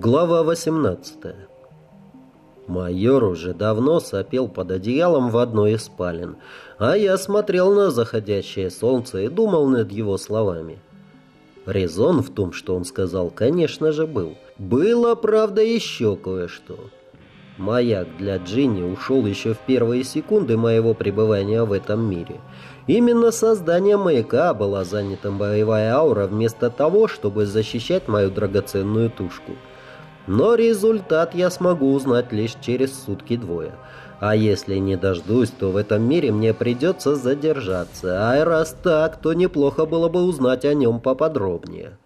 Глава 18 Майор уже давно сопел под одеялом в одной из спален, а я смотрел на заходящее солнце и думал над его словами. Резон в том, что он сказал, конечно же, был. Было, правда, еще кое-что. Маяк для Джинни ушел еще в первые секунды моего пребывания в этом мире. Именно создание маяка была занята боевая аура вместо того, чтобы защищать мою драгоценную тушку – но результат я смогу узнать лишь через сутки-двое. А если не дождусь, то в этом мире мне придется задержаться. А раз так, то неплохо было бы узнать о нем поподробнее.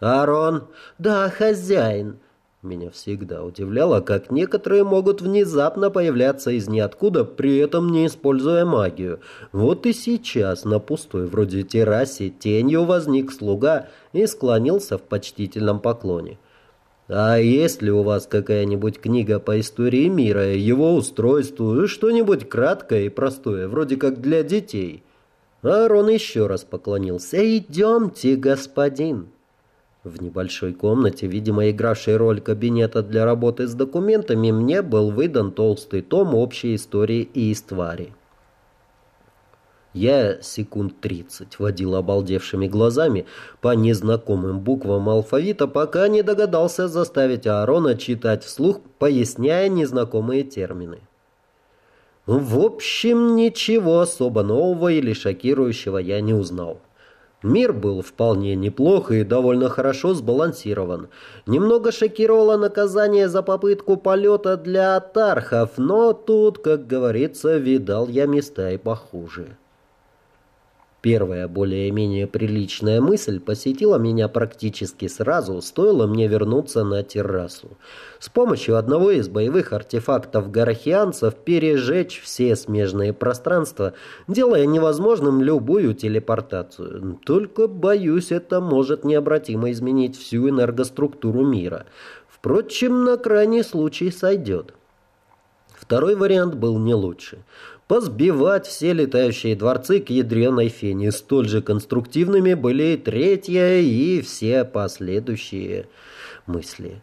«Арон?» «Да, хозяин». Меня всегда удивляло, как некоторые могут внезапно появляться из ниоткуда, при этом не используя магию. Вот и сейчас на пустой вроде террасе тенью возник слуга и склонился в почтительном поклоне. А есть ли у вас какая-нибудь книга по истории мира, его устройству, что-нибудь краткое и простое, вроде как для детей?» Аарон еще раз поклонился. «Идемте, господин!» В небольшой комнате, видимо, игравшей роль кабинета для работы с документами, мне был выдан толстый том общей истории и иствари. Я секунд тридцать водил обалдевшими глазами по незнакомым буквам алфавита, пока не догадался заставить Аарона читать вслух, поясняя незнакомые термины. В общем, ничего особо нового или шокирующего я не узнал. Мир был вполне неплох и довольно хорошо сбалансирован. Немного шокировало наказание за попытку полета для тархов, но тут, как говорится, видал я места и похуже. Первая более-менее приличная мысль посетила меня практически сразу, стоило мне вернуться на террасу. С помощью одного из боевых артефактов гарахианцев пережечь все смежные пространства, делая невозможным любую телепортацию. Только, боюсь, это может необратимо изменить всю энергоструктуру мира. Впрочем, на крайний случай сойдет. Второй вариант был не лучше позбивать все летающие дворцы к ядреной фене. Столь же конструктивными были третья и все последующие мысли.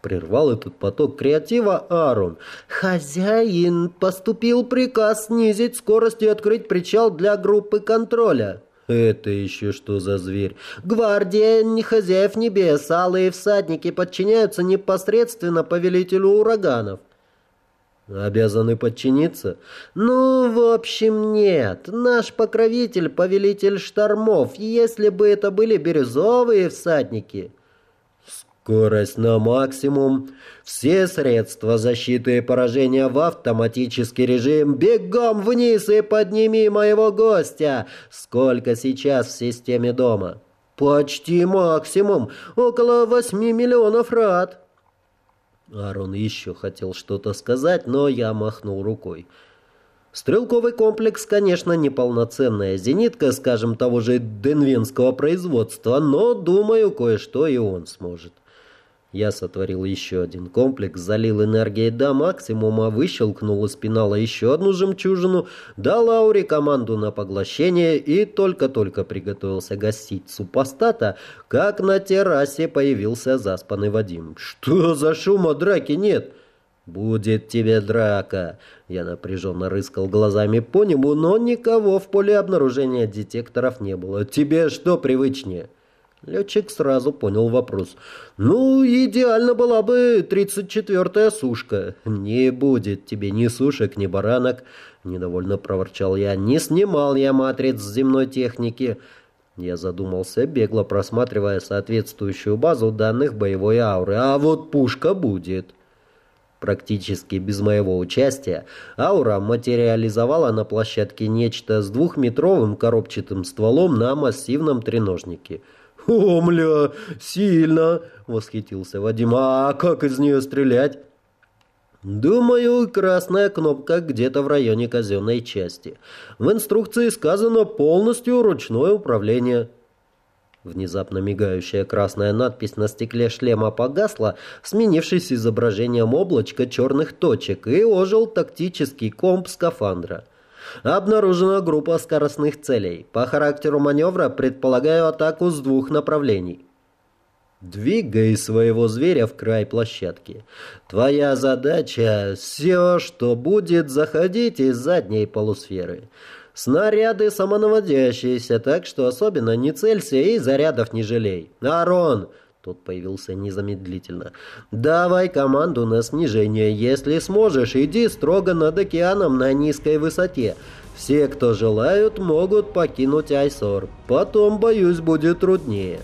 Прервал этот поток креатива Аарон. «Хозяин, поступил приказ снизить скорость и открыть причал для группы контроля». «Это еще что за зверь?» «Гвардия не хозяев небес, алые всадники подчиняются непосредственно повелителю ураганов». Обязаны подчиниться? Ну, в общем, нет. Наш покровитель — повелитель штормов, если бы это были бирюзовые всадники. Скорость на максимум. Все средства защиты и поражения в автоматический режим. Бегом вниз и подними моего гостя. Сколько сейчас в системе дома? Почти максимум. Около восьми миллионов рад. Аарон еще хотел что-то сказать, но я махнул рукой. Стрелковый комплекс, конечно, неполноценная зенитка, скажем, того же денвенского производства, но, думаю, кое-что и он сможет. Я сотворил еще один комплекс, залил энергией до максимума, выщелкнул из пенала еще одну жемчужину, дал Ауре команду на поглощение и только-только приготовился гасить супостата, как на террасе появился заспанный Вадим. «Что за шума драки нет?» «Будет тебе драка!» Я напряженно рыскал глазами по нему, но никого в поле обнаружения детекторов не было. «Тебе что привычнее?» Летчик сразу понял вопрос. «Ну, идеально была бы тридцать четвертая сушка. Не будет тебе ни сушек, ни баранок», — недовольно проворчал я. «Не снимал я матриц земной техники». Я задумался, бегло просматривая соответствующую базу данных боевой ауры. «А вот пушка будет». Практически без моего участия аура материализовала на площадке нечто с двухметровым коробчатым стволом на массивном треножнике — «О, мля, сильно!» — восхитился Вадим. «А как из нее стрелять?» «Думаю, красная кнопка где-то в районе казенной части. В инструкции сказано полностью ручное управление». Внезапно мигающая красная надпись на стекле шлема погасла, сменившись изображением облачка черных точек, и ожил тактический комп скафандра. Обнаружена группа скоростных целей. По характеру маневра предполагаю атаку с двух направлений. Двигай своего зверя в край площадки. Твоя задача — все, что будет заходить из задней полусферы. Снаряды самонаводящиеся, так что особенно не целься и зарядов не жалей. Арон, тот появился незамедлительно. «Давай команду на снижение. Если сможешь, иди строго над океаном на низкой высоте. Все, кто желают, могут покинуть Айсор. Потом, боюсь, будет труднее».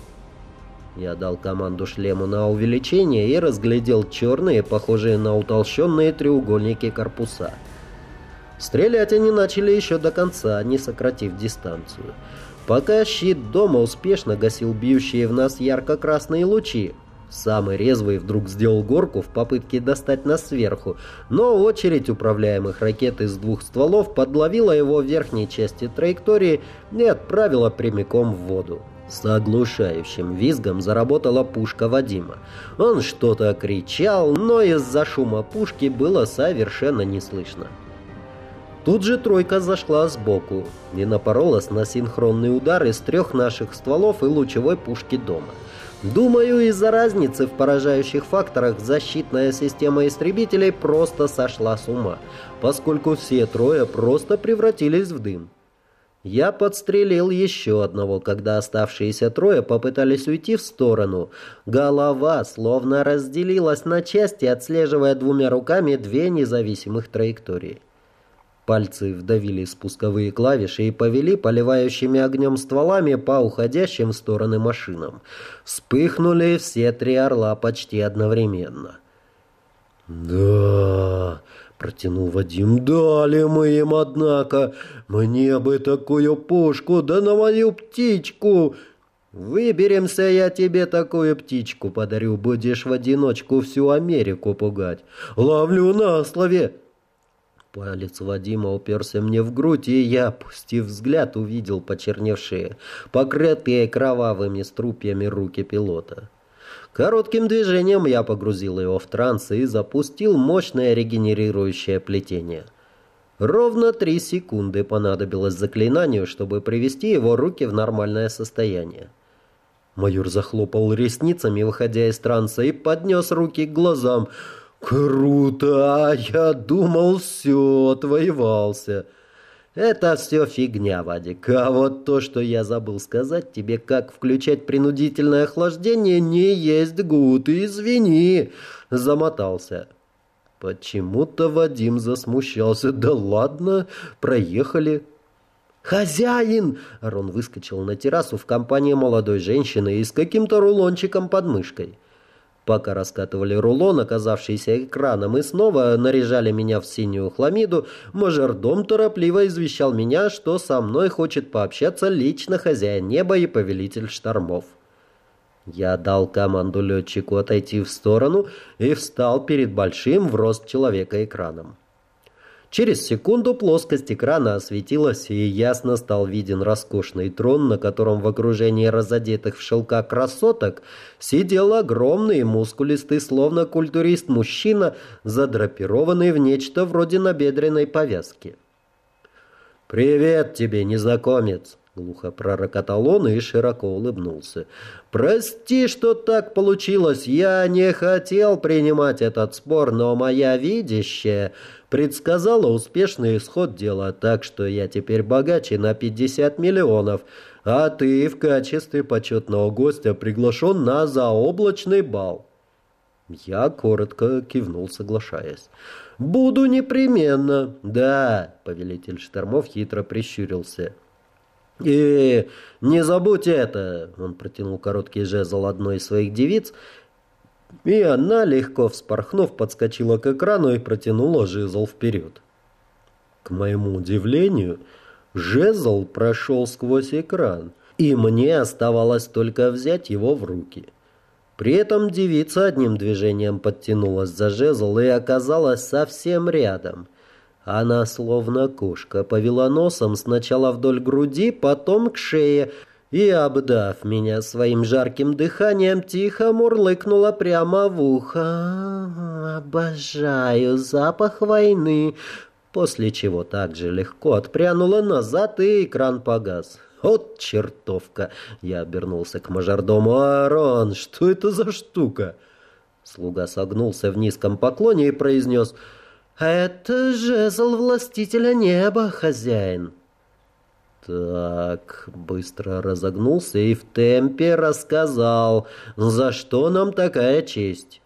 Я дал команду шлему на увеличение и разглядел черные, похожие на утолщенные треугольники корпуса. Стрелять они начали еще до конца, не сократив дистанцию. Пока щит дома успешно гасил бьющие в нас ярко-красные лучи, Самый резвый вдруг сделал горку в попытке достать нас сверху, но очередь управляемых ракет из двух стволов подловила его в верхней части траектории и отправила прямиком в воду. С оглушающим визгом заработала пушка Вадима. Он что-то кричал, но из-за шума пушки было совершенно не слышно. Тут же тройка зашла сбоку и напоролась на синхронный удар из трех наших стволов и лучевой пушки дома. Думаю, из-за разницы в поражающих факторах защитная система истребителей просто сошла с ума, поскольку все трое просто превратились в дым. Я подстрелил еще одного, когда оставшиеся трое попытались уйти в сторону. Голова словно разделилась на части, отслеживая двумя руками две независимых траектории. Пальцы вдавили спусковые клавиши и повели поливающими огнем стволами по уходящим в стороны машинам. Вспыхнули все три орла почти одновременно. «Да...» — протянул Вадим. «Дали мы им, однако! Мне бы такую пушку, да на мою птичку!» «Выберемся, я тебе такую птичку подарю, будешь в одиночку всю Америку пугать. Ловлю на слове!» Палец Вадима уперся мне в грудь, и я, пустив взгляд, увидел почерневшие, покрытые кровавыми струпьями руки пилота. Коротким движением я погрузил его в транс и запустил мощное регенерирующее плетение. Ровно три секунды понадобилось заклинанию, чтобы привести его руки в нормальное состояние. Майор захлопал ресницами, выходя из транса, и поднес руки к глазам – «Круто! Я думал, все, отвоевался!» «Это все фигня, Вадик. А вот то, что я забыл сказать тебе, как включать принудительное охлаждение, не есть гуд. Извини!» Замотался. Почему-то Вадим засмущался. «Да ладно, проехали». «Хозяин!» Арон выскочил на террасу в компании молодой женщины и с каким-то рулончиком под мышкой. Пока раскатывали рулон, оказавшийся экраном, и снова наряжали меня в синюю хламиду, мажордом торопливо извещал меня, что со мной хочет пообщаться лично хозяин неба и повелитель штормов. Я дал команду летчику отойти в сторону и встал перед большим в рост человека экраном. Через секунду плоскость экрана осветилась, и ясно стал виден роскошный трон, на котором в окружении разодетых в шелка красоток сидел огромный, мускулистый, словно культурист-мужчина, задрапированный в нечто вроде набедренной повязки. «Привет тебе, незнакомец!» Глухо пророкотал он и широко улыбнулся. «Прости, что так получилось. Я не хотел принимать этот спор, но моя видящая предсказала успешный исход дела, так что я теперь богаче на 50 миллионов, а ты в качестве почетного гостя приглашен на заоблачный бал». Я коротко кивнул, соглашаясь. «Буду непременно». «Да», — повелитель штормов хитро прищурился. «И не забудь это!» Он протянул короткий жезл одной из своих девиц, и она, легко вспорхнув, подскочила к экрану и протянула жезл вперед. К моему удивлению, жезл прошел сквозь экран, и мне оставалось только взять его в руки. При этом девица одним движением подтянулась за жезл и оказалась совсем рядом – она, словно кошка, повела носом сначала вдоль груди, потом к шее, и, обдав меня своим жарким дыханием, тихо мурлыкнула прямо в ухо. «Обожаю запах войны!» После чего также легко отпрянула назад, и экран погас. «Вот чертовка!» Я обернулся к мажордому. «Аарон, что это за штука?» Слуга согнулся в низком поклоне и произнес «Это жезл властителя неба, хозяин». Так, быстро разогнулся и в темпе рассказал, за что нам такая честь.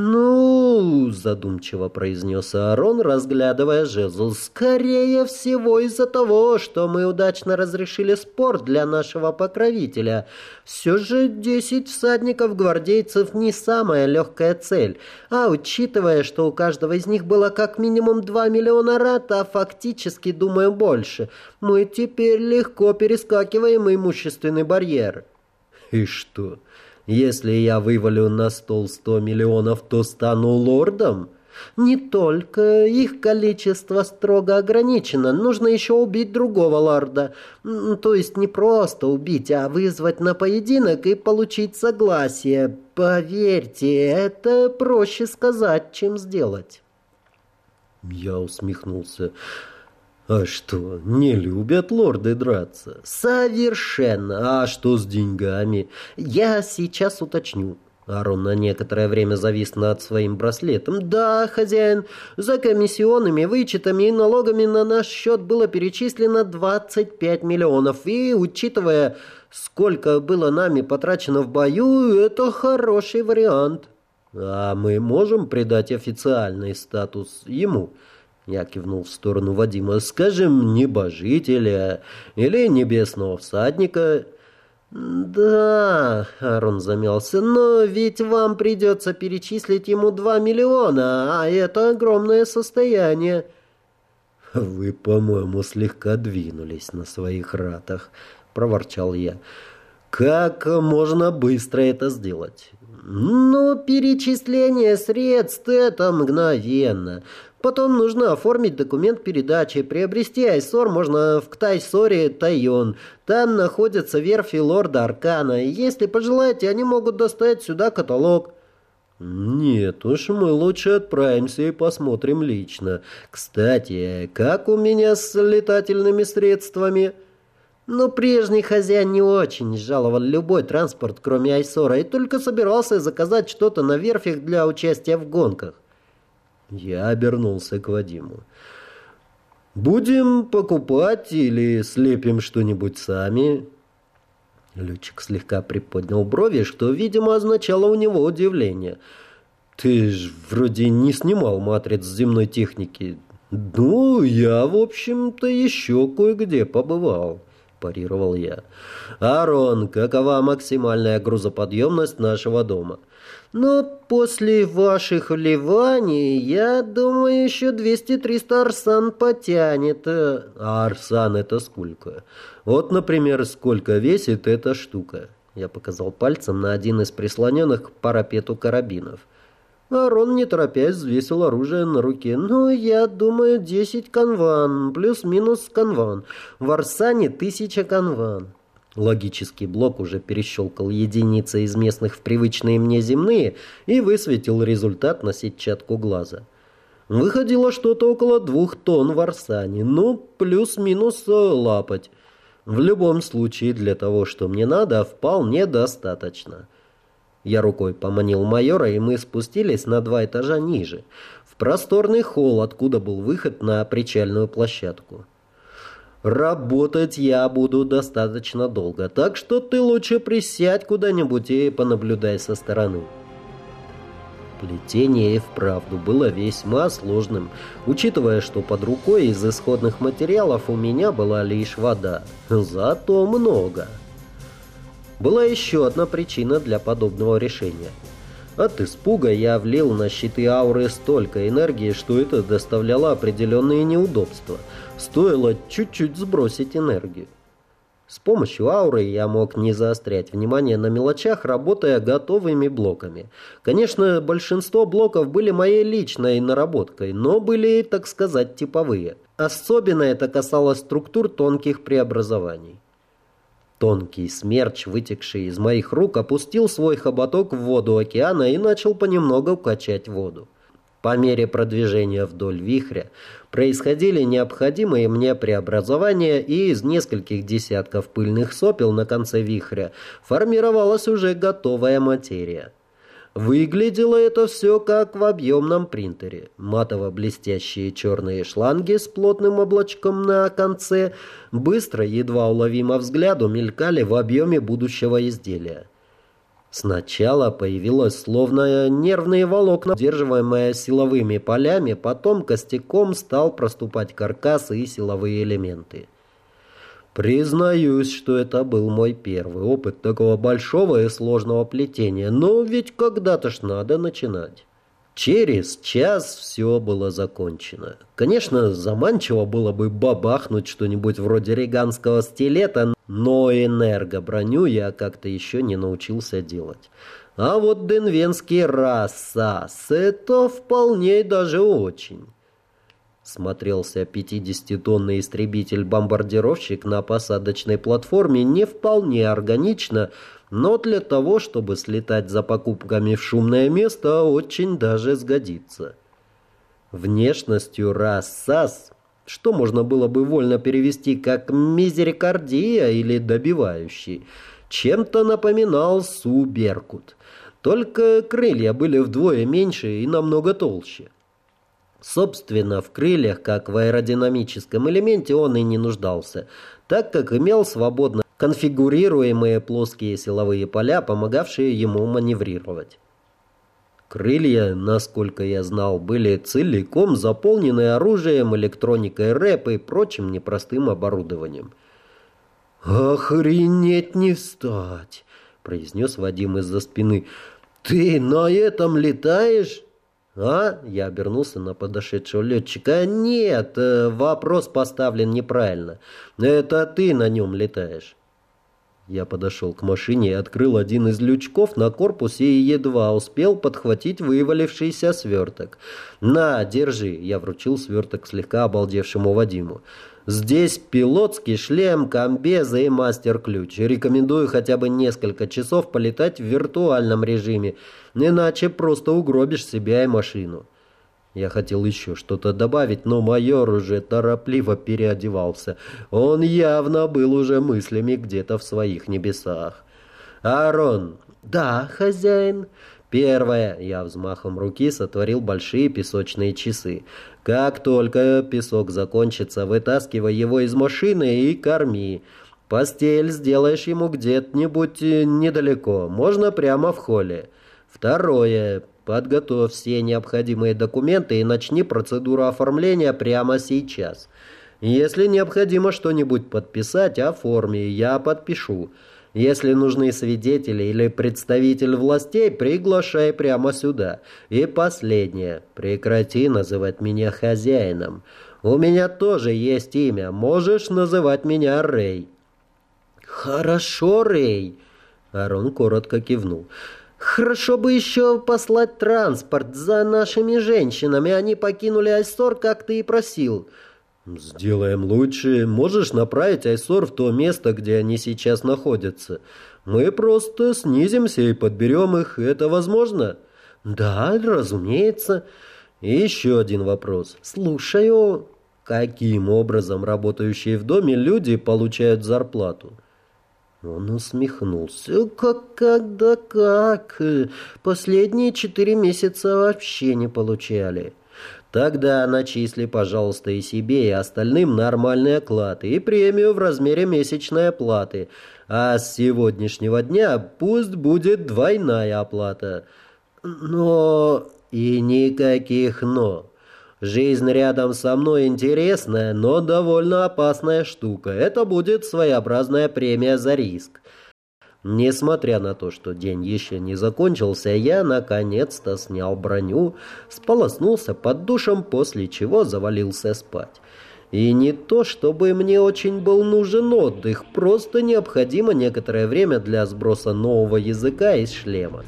«Ну, — задумчиво произнес Аарон, разглядывая жезл, — скорее всего из-за того, что мы удачно разрешили спор для нашего покровителя. Все же десять всадников-гвардейцев не самая легкая цель, а учитывая, что у каждого из них было как минимум два миллиона рат, а фактически, думаю, больше, мы теперь легко перескакиваем имущественный барьер». «И что?» Если я вывалю на стол сто миллионов, то стану лордом? Не только их количество строго ограничено. Нужно еще убить другого лорда. То есть не просто убить, а вызвать на поединок и получить согласие. Поверьте, это проще сказать, чем сделать. Я усмехнулся. А что, не любят лорды драться? Совершенно. А что с деньгами? Я сейчас уточню. Арон на некоторое время завис над своим браслетом. «Да, хозяин, за комиссионными вычетами и налогами на наш счет было перечислено 25 миллионов. И, учитывая, сколько было нами потрачено в бою, это хороший вариант». «А мы можем придать официальный статус ему?» Я кивнул в сторону Вадима. «Скажем, небожителя или небесного всадника». «Да», — Арон замялся, — «но ведь вам придется перечислить ему два миллиона, а это огромное состояние». «Вы, по-моему, слегка двинулись на своих ратах», — проворчал я. «Как можно быстро это сделать?» «Ну, перечисление средств — это мгновенно. Потом нужно оформить документ передачи. Приобрести Айсор можно в Ктайсоре Тайон. Там находятся верфи лорда Аркана. Если пожелаете, они могут доставить сюда каталог. «Нет уж, мы лучше отправимся и посмотрим лично. Кстати, как у меня с летательными средствами?» Но прежний хозяин не очень жаловал любой транспорт, кроме Айсора, и только собирался заказать что-то на верфях для участия в гонках. Я обернулся к Вадиму. «Будем покупать или слепим что-нибудь сами?» Летчик слегка приподнял брови, что, видимо, означало у него удивление. «Ты ж вроде не снимал матриц земной техники». «Ну, я, в общем-то, еще кое-где побывал». – парировал я. «Арон, какова максимальная грузоподъемность нашего дома?» «Но после ваших вливаний, я думаю, еще 200-300 арсан потянет». «А арсан это сколько?» «Вот, например, сколько весит эта штука?» Я показал пальцем на один из прислоненных к парапету карабинов. Арон, не торопясь, взвесил оружие на руке. «Ну, я думаю, десять канван, плюс-минус канван. В Арсане тысяча канван». Логический блок уже перещелкал единицы из местных в привычные мне земные и высветил результат на сетчатку глаза. Выходило что-то около двух тонн в Арсане, ну, плюс-минус э, лапать. В любом случае, для того, что мне надо, вполне достаточно. Я рукой поманил майора, и мы спустились на два этажа ниже, в просторный холл, откуда был выход на причальную площадку. «Работать я буду достаточно долго, так что ты лучше присядь куда-нибудь и понаблюдай со стороны». Плетение и вправду было весьма сложным, учитывая, что под рукой из исходных материалов у меня была лишь вода. Зато много. Была еще одна причина для подобного решения. От испуга я влил на щиты ауры столько энергии, что это доставляло определенные неудобства. Стоило чуть-чуть сбросить энергию. С помощью ауры я мог не заострять внимание на мелочах, работая готовыми блоками. Конечно, большинство блоков были моей личной наработкой, но были, так сказать, типовые. Особенно это касалось структур тонких преобразований. Тонкий смерч, вытекший из моих рук, опустил свой хоботок в воду океана и начал понемногу качать воду. По мере продвижения вдоль вихря происходили необходимые мне преобразования, и из нескольких десятков пыльных сопел на конце вихря формировалась уже готовая материя. Выглядело это все как в объемном принтере. Матово-блестящие черные шланги с плотным облачком на конце быстро, едва уловимо взгляду, мелькали в объеме будущего изделия. Сначала появилось словно нервные волокна, удерживаемые силовыми полями, потом костяком стал проступать каркас и силовые элементы. Признаюсь, что это был мой первый опыт такого большого и сложного плетения, но ведь когда-то ж надо начинать. Через час все было закончено. Конечно, заманчиво было бы бабахнуть что-нибудь вроде риганского стилета, но энергоброню я как-то еще не научился делать. А вот денвенский рассас — это вполне даже очень смотрелся 50-тонный истребитель-бомбардировщик на посадочной платформе не вполне органично, но для того, чтобы слетать за покупками в шумное место, очень даже сгодится. Внешностью рассас, что можно было бы вольно перевести как «мизерикардия» или «добивающий», чем-то напоминал Су-Беркут. Только крылья были вдвое меньше и намного толще. Собственно, в крыльях, как в аэродинамическом элементе, он и не нуждался, так как имел свободно конфигурируемые плоские силовые поля, помогавшие ему маневрировать. Крылья, насколько я знал, были целиком заполнены оружием, электроникой рэп и прочим непростым оборудованием. «Охренеть не встать!» — произнес Вадим из-за спины. «Ты на этом летаешь?» «А?» — я обернулся на подошедшего летчика. «Нет, э, вопрос поставлен неправильно. Это ты на нем летаешь». Я подошел к машине и открыл один из лючков на корпусе и едва успел подхватить вывалившийся сверток. «На, держи!» — я вручил сверток слегка обалдевшему Вадиму. Здесь пилотский шлем, комбезы и мастер-ключ. Рекомендую хотя бы несколько часов полетать в виртуальном режиме, иначе просто угробишь себя и машину. Я хотел еще что-то добавить, но майор уже торопливо переодевался. Он явно был уже мыслями где-то в своих небесах. «Арон!» «Да, хозяин!» Первое, я взмахом руки сотворил большие песочные часы. Как только песок закончится, вытаскивай его из машины и корми. Постель сделаешь ему где-нибудь э, недалеко, можно прямо в холле. Второе, подготовь все необходимые документы и начни процедуру оформления прямо сейчас. Если необходимо что-нибудь подписать, оформи, я подпишу. Если нужны свидетели или представитель властей, приглашай прямо сюда. И последнее. Прекрати называть меня хозяином. У меня тоже есть имя. Можешь называть меня Рэй». «Хорошо, Рэй». Арон коротко кивнул. «Хорошо бы еще послать транспорт за нашими женщинами. Они покинули Айстор, как ты и просил». «Сделаем лучше. Можешь направить Айсор в то место, где они сейчас находятся. Мы просто снизимся и подберем их. Это возможно?» «Да, разумеется». И еще один вопрос. «Слушаю». «Каким образом работающие в доме люди получают зарплату?» Он усмехнулся. «Как, когда, как? Последние четыре месяца вообще не получали». Тогда начисли, пожалуйста, и себе, и остальным нормальный оклад и премию в размере месячной оплаты. А с сегодняшнего дня пусть будет двойная оплата. Но... и никаких «но». Жизнь рядом со мной интересная, но довольно опасная штука. Это будет своеобразная премия за риск. Несмотря на то, что день еще не закончился, я наконец-то снял броню, сполоснулся под душем, после чего завалился спать. И не то, чтобы мне очень был нужен отдых, просто необходимо некоторое время для сброса нового языка из шлема.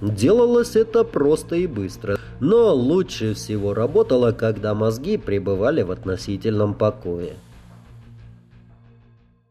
Делалось это просто и быстро, но лучше всего работало, когда мозги пребывали в относительном покое.